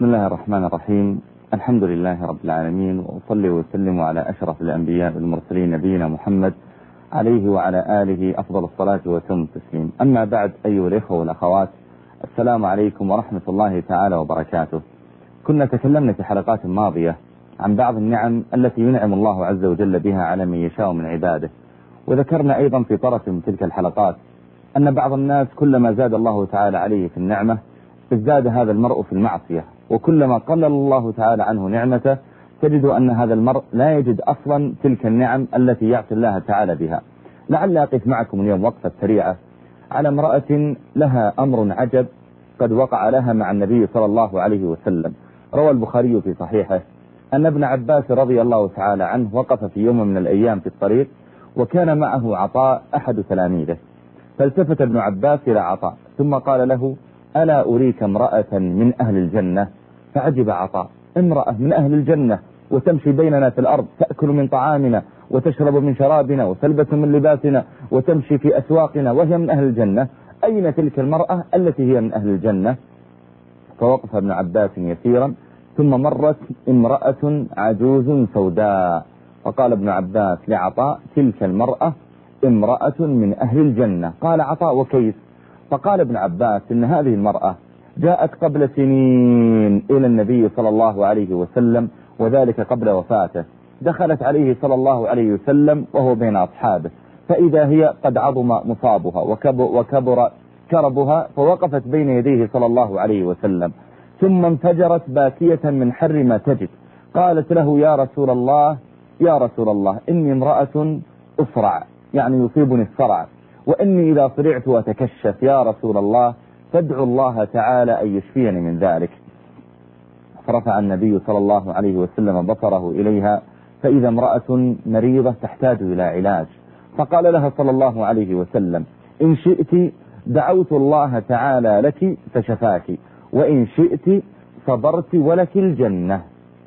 بسم الله الرحمن الرحيم. الحمد لله رب العالمين وأصلي وسلم على أشرف الأنبياء والمرسلين نبينا محمد عليه وعلى آله أفضل الصلاة وتم التسليم. أما بعد أيها الإخوة والأخوات السلام عليكم ورحمة الله تعالى وبركاته. كنا تكلمنا في حلقات ماضية عن بعض النعم التي ينعم الله عز وجل بها على من يشاء من عباده. وذكرنا أيضا في طرف من تلك الحلقات أن بعض الناس كلما زاد الله تعالى عليه في النعمة ازداد هذا المرء في المعصية. وكلما قلل الله تعالى عنه نعمته تجد أن هذا المرء لا يجد أصلا تلك النعم التي يعطي الله تعالى بها. لعل أقف معكم اليوم وقفة سريعة على امرأة لها أمر عجب قد وقع لها مع النبي صلى الله عليه وسلم. روى البخاري في صحيحه أن ابن عباس رضي الله تعالى عنه وقف في يوم من الأيام في الطريق وكان معه عطاء أحد تلاميذه. فالتفت ابن عباس إلى عطاء ثم قال له ألا أريك امرأة من أهل الجنة؟ فعجب عطاء. امرأة من أهل الجنة وتمشي بيننا في الأرض تأكل من طعامنا وتشرب من شرابنا وتلبس من لباسنا وتمشي في أسواقنا وهي من أهل الجنة. أين تلك المرأة التي هي من أهل الجنة؟ فوقف ابن عباس يسيرا ثم مرت امرأة عجوز سوداء. فقال ابن عباس لعطاء تلك المرأة امرأة من أهل الجنة. قال عطاء وكيف؟ فقال ابن عباس إن هذه المرأة جاءت قبل سنين إلى النبي صلى الله عليه وسلم وذلك قبل وفاته. دخلت عليه صلى الله عليه وسلم وهو بين أصحابه. فإذا هي قد عظم مصابها وكبر كربها فوقفت بين يديه صلى الله عليه وسلم. ثم انفجرت باكية من حر ما تجد. قالت له يا رسول الله يا رسول الله إني امرأة أسرع يعني يصيبني الصرع وإني إذا صرعت أتكشف يا رسول الله فادعو الله تعالى أن يشفيني من ذلك. فرفع النبي صلى الله عليه وسلم بصره إليها فإذا امرأة مريضة تحتاج إلى علاج. فقال لها صلى الله عليه وسلم إن شئت دعوت الله تعالى لك فشفاك وإن شئت صبرت ولك الجنة.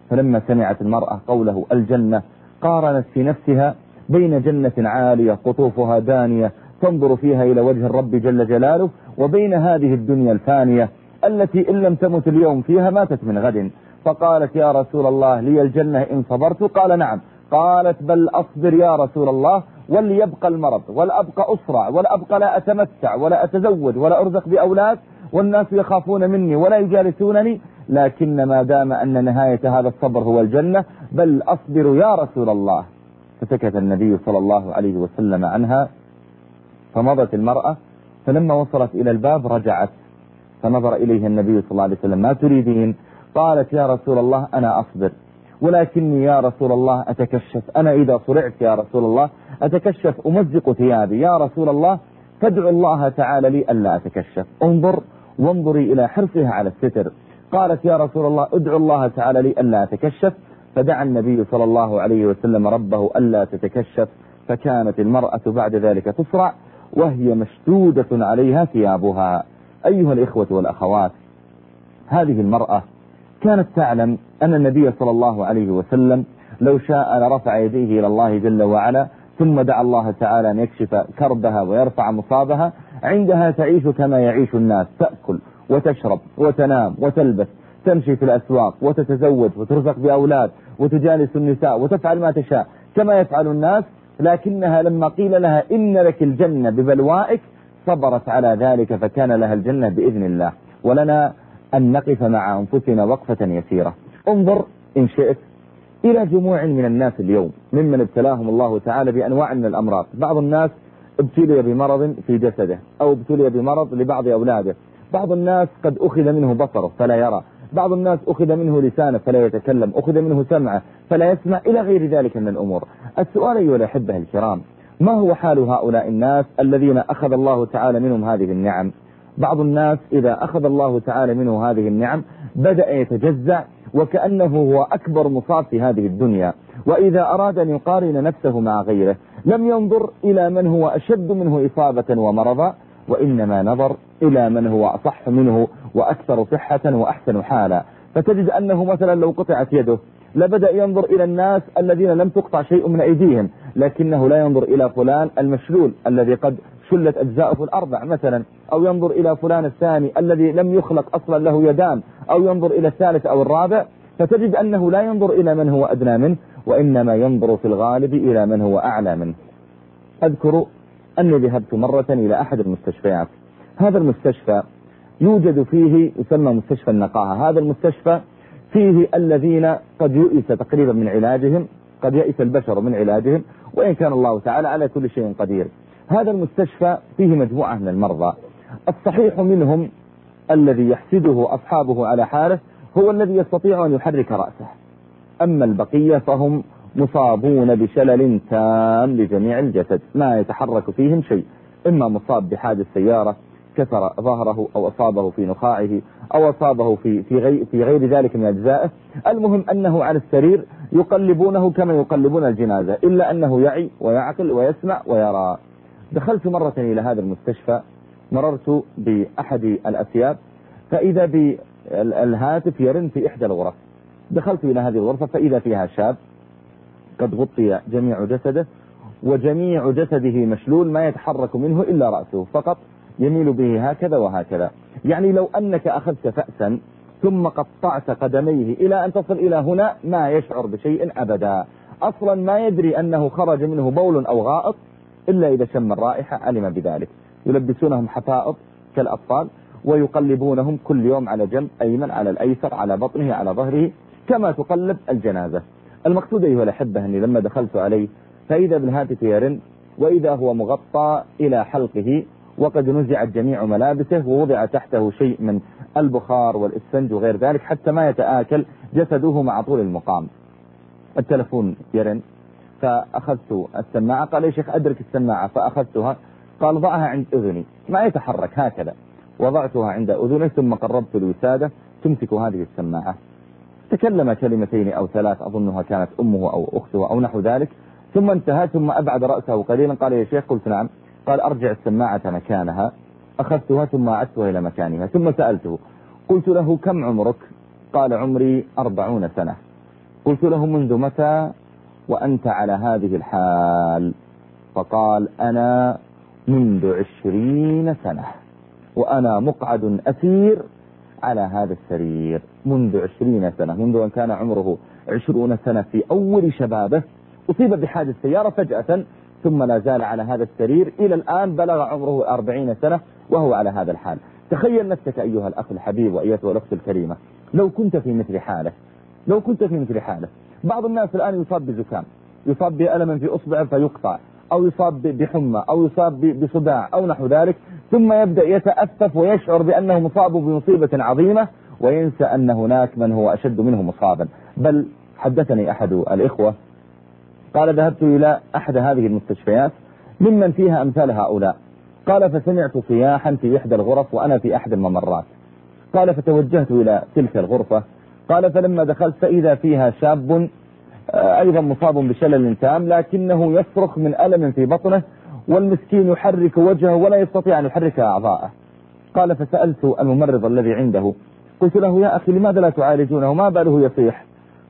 فلما سمعت المرأة قوله الجنة قارنت في نفسها بين جنة عالية قطوفها دانية تنظر فيها إلى وجه الرب جل جلاله وبين هذه الدنيا الفانية التي إن لم تمت اليوم فيها ماتت من غد. فقالت يا رسول الله لي الجنة إن صبرت؟ قال نعم. قالت بل أصبر يا رسول الله وليبقى المرض ولا أبقى أسرع ولا أبقى لا أتمتع ولا أتزوج ولا أرزق بأولاد والناس يخافون مني ولا يجالسونني. لكن ما دام أن نهاية هذا الصبر هو الجنة بل أصبر يا رسول الله. فسكت النبي صلى الله عليه وسلم عنها فمضت المرأة فلما وصلت إلى الباب رجعت فنظر إليها النبي صلى الله عليه وسلم ما تريدين؟ قالت يا رسول الله أنا أصبر ولكني يا رسول الله أتكشف أنا إذا صرعت يا رسول الله أتكشف أمزق ثيابي يا رسول الله فادعو الله تعالى لي ألا أتكشف انظر وانظري إلى حرصها على الستر. قالت يا رسول الله ادعو الله تعالى لي ألا أتكشف. فدعا النبي صلى الله عليه وسلم ربه ألا تتكشف فكانت المرأة بعد ذلك تسرع وهي مشدودة عليها ثيابها. أيها الإخوة والأخوات هذه المرأة كانت تعلم أن النبي صلى الله عليه وسلم لو شاء لرفع يديه إلى الله جل وعلا ثم دعا الله تعالى أن يكشف كربها ويرفع مصابها عندها تعيش كما يعيش الناس تأكل وتشرب وتنام وتلبس تمشي في الأسواق وتتزوج وترزق بأولاد وتجالس النساء وتفعل ما تشاء كما يفعل الناس لكنها لما قيل لها إن لك الجنة ببلوائك صبرت على ذلك فكان لها الجنة بإذن الله. ولنا أن نقف مع أنفسنا وقفة يسيرة. انظر إن شئت إلى جموع من الناس اليوم ممن ابتلاهم الله تعالى بأنواع من الأمراض. بعض الناس ابتلي بمرض في جسده أو ابتلي بمرض لبعض أولاده. بعض الناس قد أخذ منه بصره فلا يرى. بعض الناس أخذ منه لسانه فلا يتكلم أخذ منه سمعه فلا يسمع إلى غير ذلك من الأمور. السؤال أيها الأحبة الكرام ما هو حال هؤلاء الناس الذين أخذ الله تعالى منهم هذه النعم؟ بعض الناس إذا أخذ الله تعالى منه هذه النعم بدأ يتجزع وكأنه هو أكبر مصاب في هذه الدنيا. وإذا أراد أن يقارن نفسه مع غيره لم ينظر إلى من هو أشد منه إصابة ومرضا وإنما نظر إلى من هو أصح منه وأكثر صحة وأحسن حالا. فتجد أنه مثلا لو قطعت يده لبدأ ينظر إلى الناس الذين لم تقطع شيء من أيديهم لكنه لا ينظر إلى فلان المشلول الذي قد شلت أجزاؤه الأربع مثلا أو ينظر إلى فلان الثاني الذي لم يخلق أصلا له يدان أو ينظر إلى الثالث أو الرابع. فتجد أنه لا ينظر إلى من هو أدنى منه وإنما ينظر في الغالب إلى من هو أعلى منه. أذكر أني ذهبت مرة إلى أحد المستشفيات. هذا المستشفى يوجد فيه يسمى مستشفى النقاهة. هذا المستشفى فيه الذين قد يؤس تقريبا من علاجهم قد يئس البشر من علاجهم وإن كان الله تعالى على كل شيء قدير. هذا المستشفى فيه مجموعة من المرضى. الصحيح منهم الذي يحسده أصحابه على حاله هو الذي يستطيع أن يحرك رأسه. أما البقية فهم مصابون بشلل تام لجميع الجسد ما يتحرك فيهم شيء. إما مصاب بحادث سيارة كسر ظهره أو أصابه في نخاعه أو أصابه في, في, غير, في غير ذلك من أجزائه. المهم أنه على السرير يقلبونه كما يقلبون الجنازة إلا أنه يعي ويعقل ويسمع ويرى. دخلت مرة إلى هذا المستشفى مررت بأحد الأسياب فإذا بالهاتف يرن في إحدى الغرف. دخلت إلى هذه الغرفة فإذا فيها شاب قد غطي جميع جسده وجميع جسده مشلول ما يتحرك منه إلا رأسه فقط يميل به هكذا وهكذا. يعني لو أنك أخذت فأسا ثم قطعت قدميه إلى أن تصل إلى هنا ما يشعر بشيء أبدا. أصلا ما يدري أنه خرج منه بول أو غائط إلا إذا شم الرائحة علم بذلك. يلبسونهم حفائض كالأطفال ويقلبونهم كل يوم على جنب أيمن على الأيسر على بطنه على ظهره كما تقلب الجنازة. المقصود أيها الأحبة أني لما دخلت عليه فإذا بالهاتف يرن وإذا هو مغطى إلى حلقه وقد نزعت جميع ملابسه ووضع تحته شيء من البخار والإسفنج وغير ذلك حتى ما يتآكل جسده مع طول المقام. التلفون يرن فأخذت السماعة قال يا شيخ أدرك السماعة فأخذتها قال ضعها عند أذني. ما يتحرك هكذا. وضعتها عند أذني ثم قربت الوسادة تمسك هذه السماعة. تكلم كلمتين أو ثلاث أظنها كانت أمه أو أخته أو نحو ذلك ثم انتهى ثم أبعد رأسه قليلا قال يا شيخ قلت نعم. قال أرجع السماعة مكانها. أخذتها ثم أعدتها إلى مكانها ثم سألته قلت له كم عمرك؟ قال عمري أربعون سنة. قلت له منذ متى؟ وأنت على هذه الحال. فقال أنا منذ عشرين سنة وأنا مقعد أسير على هذا السرير منذ عشرين سنة منذ أن كان عمره عشرون سنة في أول شبابه أصيب بحادث سيارة فجأة ثم لا زال على هذا السرير إلى الآن بلغ عمره أربعين سنة وهو على هذا الحال. تخيل نفسك أيها الأخ الحبيب وأيتها الأخت الكريمة لو كنت في مثل حاله لو كنت في مثل حاله بعض الناس الآن يصاب بزكام يصاب بألم في أصبعه فيقطع أو يصاب بحمى أو يصاب بصداع أو نحو ذلك ثم يبدأ يتأسف ويشعر بأنه مصاب بمصيبة عظيمة وينسى أن هناك من هو أشد منه مصابا. بل حدثني أحد الإخوة قال ذهبت إلى أحد هذه المستشفيات ممن فيها أمثال هؤلاء. قال فسمعت صياحا في إحدى الغرف وأنا في أحد الممرات. قال فتوجهت إلى تلك الغرفة. قال فلما دخلت فإذا فيها شاب آه، أيضا مصاب بشلل تام لكنه يصرخ من ألم في بطنه والمسكين يحرك وجهه ولا يستطيع أن يحرك أعضاءه. قال فسألت الممرض الذي عنده. قلت له يا أخي لماذا لا تعالجونه؟ ما باله يصيح.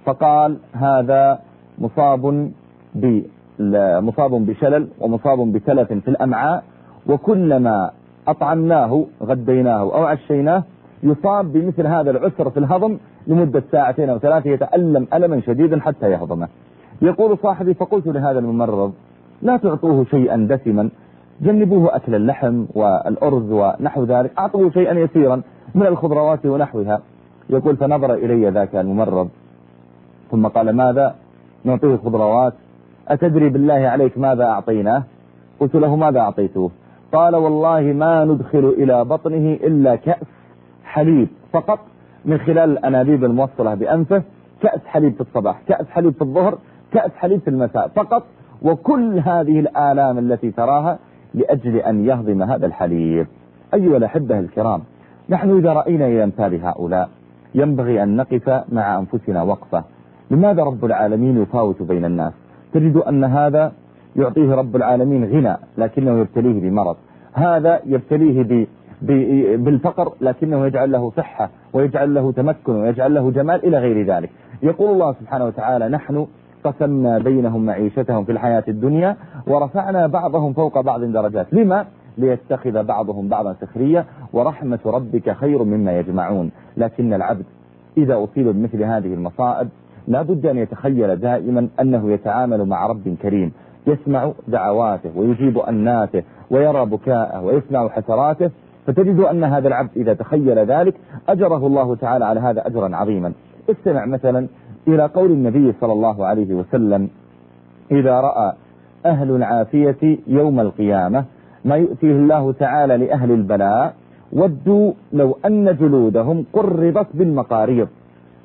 فقال هذا مصاب مصاب بشلل ومصاب بتلف في الأمعاء وكلما أطعمناه غديناه أو عشيناه يصاب بمثل هذا العسر في الهضم لمدة ساعتين أو ثلاثة يتألم ألما شديدا حتى يهضمه. يقول صاحبي فقلت لهذا الممرض لا تعطوه شيئا دسما جنبوه أكل اللحم والأرز ونحو ذلك أعطوه شيئا يسيرا من الخضروات ونحوها. يقول فنظر إلي ذاك الممرض. ثم قال ماذا؟ نعطيه خضروات. أتدري بالله عليك ماذا أعطيناه؟ قلت له ماذا أعطيته؟ قال والله ما ندخل إلى بطنه إلا كأس حليب فقط من خلال الأنابيب الموصلة بأنفه كأس حليب في الصباح كأس حليب في الظهر كأس حليب في المساء فقط وكل هذه الآلام التي تراها لأجل أن يهضم هذا الحليب. أيها الأحبة الكرام نحن إذا رأينا إلى أمثال هؤلاء ينبغي أن نقف مع أنفسنا وقفة. لماذا رب العالمين يفاوت بين الناس؟ تجد أن هذا يعطيه رب العالمين غنى لكنه يبتليه بمرض. هذا يبتليه بالفقر لكنه يجعل له صحة ويجعل له تمكن ويجعل له جمال إلى غير ذلك. يقول الله سبحانه وتعالى نحن قسمنا بينهم معيشتهم في الحياة الدنيا ورفعنا بعضهم فوق بعض درجات. لما؟ ليتخذ بعضهم بعضا سخرية ورحمة ربك خير مما يجمعون. لكن العبد إذا أصيب بمثل هذه المصائب لا بد أن يتخيل دائما أنه يتعامل مع رب كريم. يسمع دعواته ويجيب أناته ويرى بكاءه ويسمع حسراته. فتجد أن هذا العبد إذا تخيل ذلك أجره الله تعالى على هذا أجرا عظيما. استمع مثلا إلى قول النبي صلى الله عليه وسلم إذا رأى أهل العافية يوم القيامة ما يؤتيه الله تعالى لأهل البلاء ودوا لو أن جلودهم قربت بالمقاريض.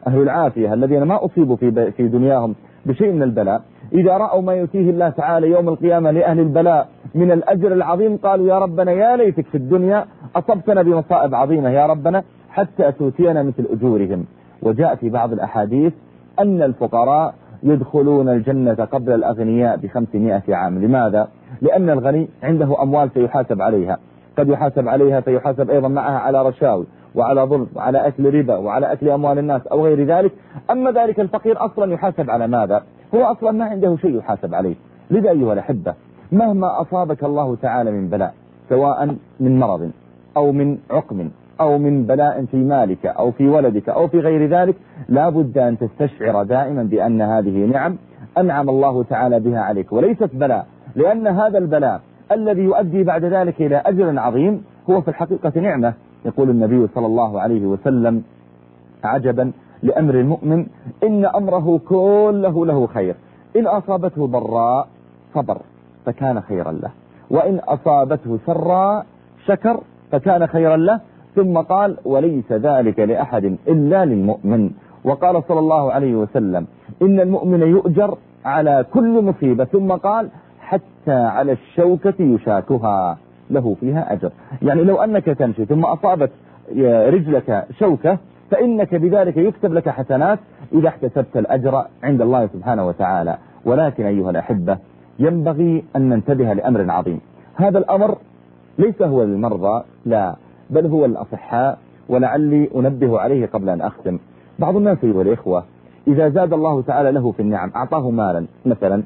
أهل العافية الذين ما أصيبوا في, في دنياهم بشيء من البلاء إذا رأوا ما يؤتيه الله تعالى يوم القيامة لأهل البلاء من الأجر العظيم قالوا يا ربنا يا ليتك في الدنيا أصبتنا بمصائب عظيمة يا ربنا حتى تؤتينا مثل أجورهم. وجاء في بعض الأحاديث أن الفقراء يدخلون الجنة قبل الأغنياء بخمسمائة عام. لماذا؟ لأن الغني عنده أموال سيحاسب عليها. قد يحاسب عليها فيحاسب أيضا معها على رشاوي وعلى ظلم وعلى أكل ربا وعلى أكل أموال الناس أو غير ذلك. أما ذلك الفقير أصلا يحاسب على ماذا؟ هو أصلا ما عنده شيء يحاسب عليه. لذا أيها الأحبة مهما أصابك الله تعالى من بلاء سواء من مرض أو من عقم أو من بلاء في مالك أو في ولدك أو في غير ذلك لا بد أن تستشعر دائما بأن هذه نعم أنعم الله تعالى بها عليك. وليست بلاء لأن هذا البلاء الذي يؤدي بعد ذلك إلى أجر عظيم هو في الحقيقة نعمة. يقول النبي صلى الله عليه وسلم عجبا لأمر المؤمن إن أمره كله له خير. إن أصابته ضراء صبر فكان خيرا له. وإن أصابته سراء شكر فكان خيرا له. ثم قال وليس ذلك لأحد إلا للمؤمن. وقال صلى الله عليه وسلم إن المؤمن يؤجر على كل مصيبة. ثم قال حتى على الشوكة يشاكها له فيها أجر. يعني لو أنك تمشي ثم أصابت رجلك شوكة فإنك بذلك يكتب لك حسنات إذا احتسبت الأجر عند الله سبحانه وتعالى. ولكن أيها الأحبة ينبغي أن ننتبه لأمر عظيم. هذا الأمر ليس هو للمرضى لا. بل هو الأصحاء ولعلي أنبه عليه قبل أن أختم. بعض الناس أيها الإخوة إذا زاد الله تعالى له في النعم أعطاه مالا مثلا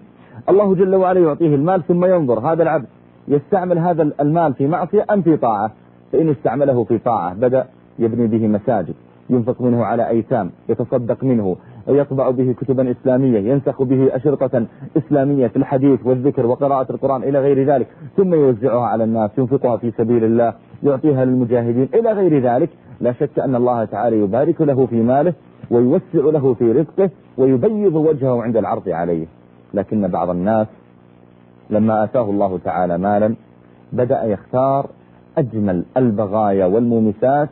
الله جل وعلا يعطيه المال ثم ينظر هذا العبد يستعمل هذا المال في معصية أم في طاعة؟ فإن استعمله في طاعة بدأ يبني به مساجد ينفق منه على أيتام يتصدق منه يطبع به كتبا إسلامية ينسخ به أشرطة إسلامية في الحديث والذكر وقراءة القرآن إلى غير ذلك ثم يوزعها على الناس ينفقها في سبيل الله. يعطيها للمجاهدين. إلى غير ذلك لا شك أن الله تعالى يبارك له في ماله ويوسع له في رزقه ويبيض وجهه عند العرض عليه. لكن بعض الناس لما آتاه الله تعالى مالا بدأ يختار أجمل البغايا والمومسات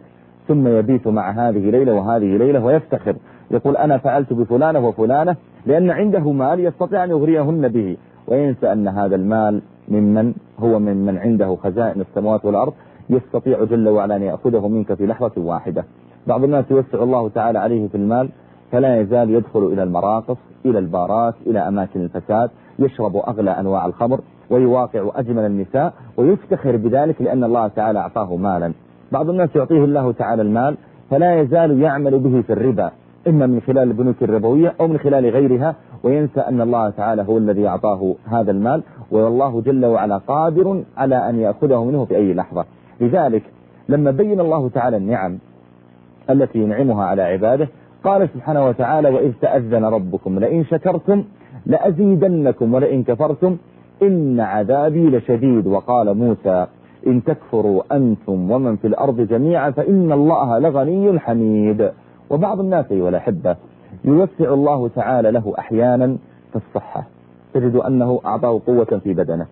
ثم يبيت مع هذه ليلة وهذه ليلة ويفتخر. يقول أنا فعلت بفلانة وفلانة لأن عنده مال يستطيع أن يغريهن به. وينسى أن هذا المال ممن هو ممن عنده خزائن السماوات والأرض يستطيع جل وعلا أن يأخذه منك في لحظة واحدة. بعض الناس يوسع الله تعالى عليه في المال فلا يزال يدخل إلى المراقص إلى البارات إلى أماكن الفساد يشرب أغلى أنواع الخمر ويواقع أجمل النساء ويفتخر بذلك لأن الله تعالى أعطاه مالا. بعض الناس يعطيه الله تعالى المال فلا يزال يعمل به في الربا. إما من خلال البنوك الربوية أو من خلال غيرها وينسى أن الله تعالى هو الذي أعطاه هذا المال والله جل وعلا قادر على أن يأخذه منه في أي لحظة. لذلك لما بين الله تعالى النعم التي ينعمها على عباده قال سبحانه وتعالى وإذ تأذن ربكم لئن شكرتم لأزيدنكم ولئن كفرتم إن عذابي لشديد وقال موسى إن تكفروا أنتم ومن في الأرض جميعا فإن الله لغني حميد وبعض الناس أيها الأحبة يوسع الله تعالى له أحيانا في الصحة تجد أنه أعطاه قوة في بدنه.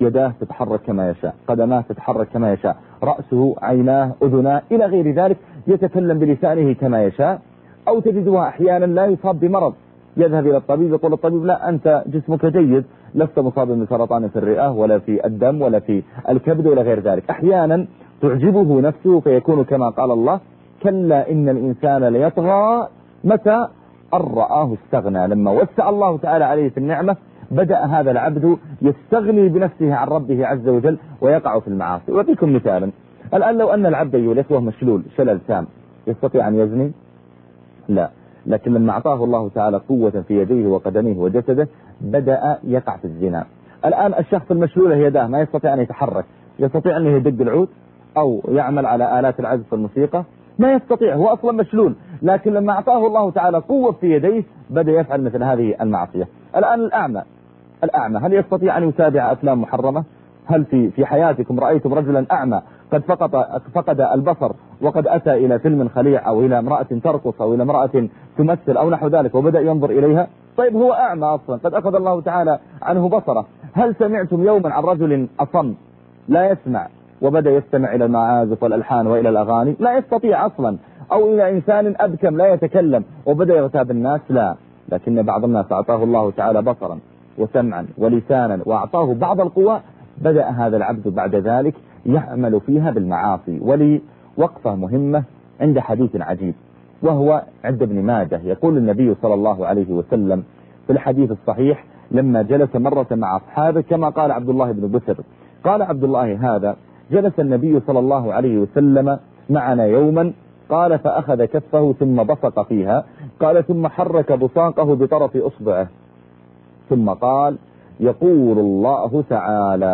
يداه تتحرك كما يشاء قدماه تتحرك كما يشاء رأسه عيناه أذناه إلى غير ذلك يتكلم بلسانه كما يشاء أو تجدها أحيانا لا يصاب بمرض يذهب إلى الطبيب يقول الطبيب لا أنت جسمك جيد لست مصابا بسرطان في الرئة ولا في الدم ولا في الكبد ولا غير ذلك. أحيانا تعجبه نفسه فيكون كما قال الله كلا إن الإنسان ليطغى متى أن رآه استغنى لما وسع الله تعالى عليه في النعمة بدأ هذا العبد يستغني بنفسه عن ربه عز وجل ويقع في المعاصي. وأعطيكم مثالا. الآن لو أن العبد يولده مشلول شلل تام يستطيع أن يزني؟ لا. لكن لما أعطاه الله تعالى قوة في يديه وقدميه وجسده بدأ يقع في الزنا. الآن الشخص المشلول يداه ما يستطيع أن يتحرك. يستطيع أنه يدق العود أو يعمل على آلات العزف والموسيقى؟ ما يستطيع. هو أصلا مشلول. لكن لما أعطاه الله تعالى قوة في يديه بدأ يفعل مثل هذه المعصية. الآن الأعمى. الأعمى. هل يستطيع أن يتابع أفلام محرمة؟ هل في في حياتكم رأيتم رجلا أعمى قد فقد فقد البصر وقد أتى إلى فيلم خليع أو إلى امرأة ترقص أو إلى امرأة تمثل أو نحو ذلك وبدأ ينظر إليها؟ طيب هو أعمى أصلا. قد أخذ الله تعالى عنه بصره. هل سمعتم يوما عن رجل أصم؟ لا يسمع. وبدأ يستمع إلى المعازف والألحان وإلى الأغاني. لا يستطيع أصلا. أو إلى إنسان أبكم لا يتكلم. وبدأ يغتاب الناس. لا. لكن بعض الناس أعطاه الله تعالى بصرا. وسمعا ولسانا وأعطاه بعض القوى بدأ هذا العبد بعد ذلك يعمل فيها بالمعاصي ولي وقفة مهمة عند حديث عجيب وهو عند ابن ماجه. يقول النبي صلى الله عليه وسلم في الحديث الصحيح لما جلس مرة مع أصحابه كما قال عبد الله بن بسر قال عبد الله هذا جلس النبي صلى الله عليه وسلم معنا يوما قال فأخذ كفه ثم بصق فيها قال ثم حرك بصاقه بطرف أصبعه. ثم قال يقول الله تعالى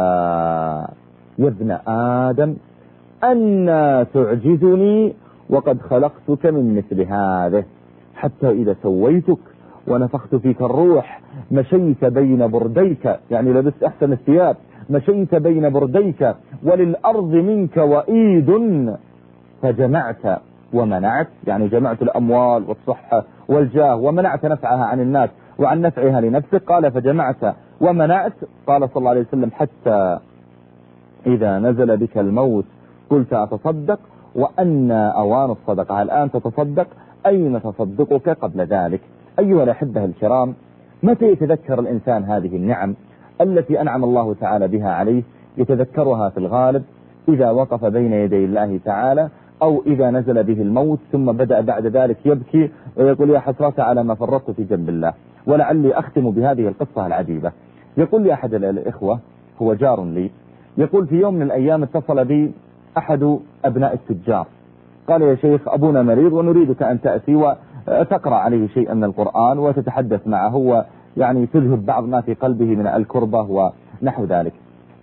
يا ابن آدم أنا تعجزني وقد خلقتك من مثل هذه حتى إذا سويتك ونفخت فيك الروح مشيت بين برديك يعني لبست أحسن الثياب مشيت بين برديك وللأرض منك وإيد فجمعت ومنعت يعني جمعت الأموال والصحة والجاه ومنعت نفعها عن الناس وعن نفعها لنفسك. قال فجمعت ومنعت. قال صلى الله عليه وسلم حتى إذا نزل بك الموت قلت أتصدق؟ وأن أوان الصدقة. الآن تتصدق؟ أين تصدقك قبل ذلك؟ أيها الأحبة الكرام متى يتذكر الإنسان هذه النعم التي أنعم الله تعالى بها عليه؟ يتذكرها في الغالب إذا وقف بين يدي الله تعالى أو إذا نزل به الموت ثم بدأ بعد ذلك يبكي ويقول يا حسرة على ما فرطت في جنب الله. ولعلي أختم بهذه القصة العجيبة. يقول لي أحد الإخوة هو جار لي يقول في يوم من الأيام اتصل بي أحد أبناء التجار. قال يا شيخ أبونا مريض ونريدك أن تأتي وتقرأ عليه شيئا من القرآن وتتحدث معه ويعني تذهب بعض ما في قلبه من الكربة ونحو ذلك.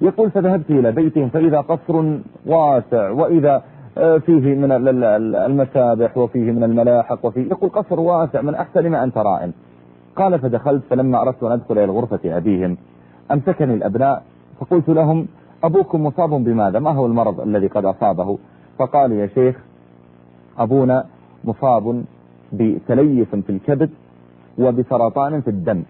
يقول فذهبت إلى بيتهم فإذا قصر واسع وإذا فيه من المسابح وفيه من الملاحق وفيه يقول قصر واسع من أحسن ما أنت رائم قال فدخلت فلما أردت أن أدخل إلى غرفة أبيهم أمسكني الأبناء فقلت لهم أبوكم مصاب بماذا؟ ما هو المرض الذي قد أصابه؟ فقال يا شيخ أبونا مصاب بتليف في الكبد وبسرطان في الدم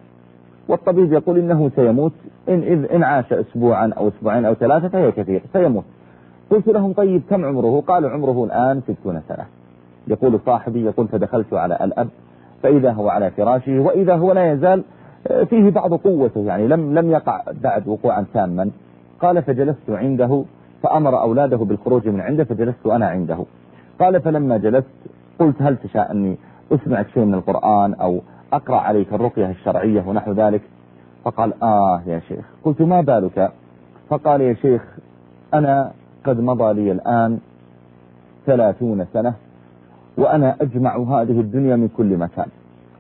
والطبيب يقول إنه سيموت إن, إذ إن عاش أسبوعا أو أسبوعين أو ثلاثة فهي كثير سيموت. قلت لهم طيب كم عمره؟ قالوا عمره الآن ستون سنة. يقول صاحبي يقول فدخلت على الأب فإذا هو على فراشه وإذا هو لا يزال فيه بعض قوته يعني لم لم يقع بعد وقوعا تاما. قال فجلست عنده. فأمر أولاده بالخروج من عنده فجلست أنا عنده. قال فلما جلست قلت هل تشاء أني أسمعك شيء من القرآن أو أقرأ عليك الرقية الشرعية ونحو ذلك؟ فقال آه يا شيخ. قلت ما بالك؟ فقال يا شيخ أنا قد مضى لي الآن ثلاثون سنة وأنا أجمع هذه الدنيا من كل مكان.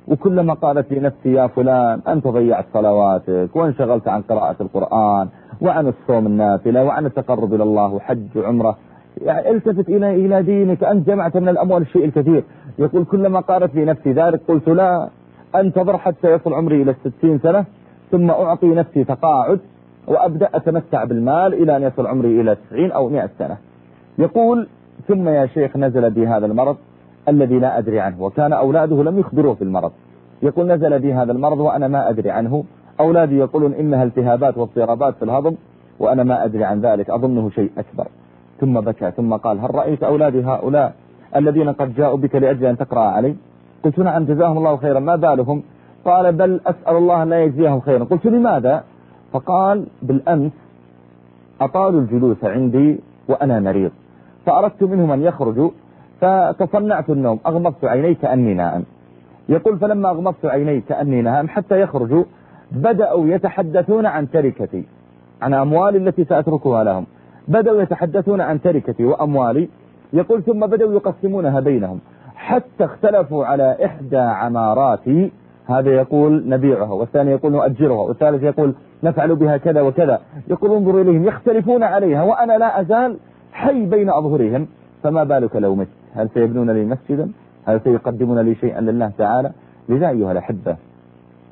وكلما قالت لي نفسي يا فلان أنت ضيعت صلواتك وانشغلت عن قراءة القرآن وعن الصوم النافلة وعن التقرب إلى الله وحج وعمرة. يعني التفت إلى إلى دينك أنت جمعت من الأموال الشيء الكثير. يقول كلما قالت لي نفسي ذلك قلت لا أنتظر حتى يصل عمري إلى الستين سنة ثم أعطي نفسي تقاعد وأبدأ أتمتع بالمال إلى أن يصل عمري إلى 90 أو 100 سنة. يقول ثم يا شيخ نزل بي هذا المرض الذي لا أدري عنه وكان أولاده لم يخبروه بالمرض يقول نزل بي هذا المرض وأنا ما أدري عنه. أولادي يقولون إنها التهابات واضطرابات في الهضم وأنا ما أدري عن ذلك أظنه شيء أكبر. ثم بكى ثم قال هل رأيت أولادي هؤلاء الذين قد جاءوا بك لأجل أن تقرأ علي؟ قلت نعم جزاهم الله خيرا ما بالهم؟ قال بل أسأل الله أن لا يجزيهم خيرا. قلت لماذا؟ فقال بالأمس أطالوا الجلوس عندي وأنا مريض فأردت منهم أن يخرجوا فتصنعت النوم. أغمضت عيني كأني نائم. يقول فلما أغمضت عيني كأني نائم حتى يخرجوا بدأوا يتحدثون عن تركتي. عن أموالي التي سأتركها لهم. بدأوا يتحدثون عن تركتي وأموالي. يقول ثم بدأوا يقسمونها بينهم. حتى اختلفوا على إحدى عماراتي. هذا يقول نبيعها والثاني يقول نؤجرها والثالث يقول نفعل بها كذا وكذا. يقول انظر إليهم يختلفون عليها وأنا لا أزال حي بين أظهرهم. فما بالك لو مت؟ هل سيبنون لي مسجدا؟ هل سيقدمون لي شيئا لله تعالى؟ لذا أيها الأحبة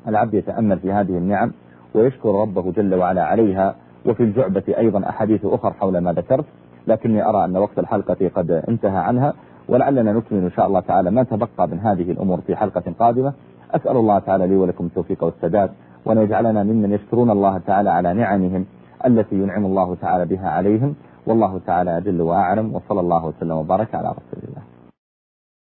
العبد يتأمل في هذه النعم ويشكر ربه جل وعلا عليها وفي الجعبة أيضا أحاديث أخر حول ما ذكرت لكني أرى أن وقت الحلقة قد انتهى عنها ولعلنا نكمل إن شاء الله تعالى ما تبقى من هذه الأمور في حلقة قادمة. أسأل الله تعالى لي ولكم التوفيق والسداد وأن يجعلنا ممن يشكرون الله تعالى على نعمهم التي ينعم الله تعالى بها عليهم. والله تعالى أجل وأعلم وصلى الله وسلم وبارك على رسول الله.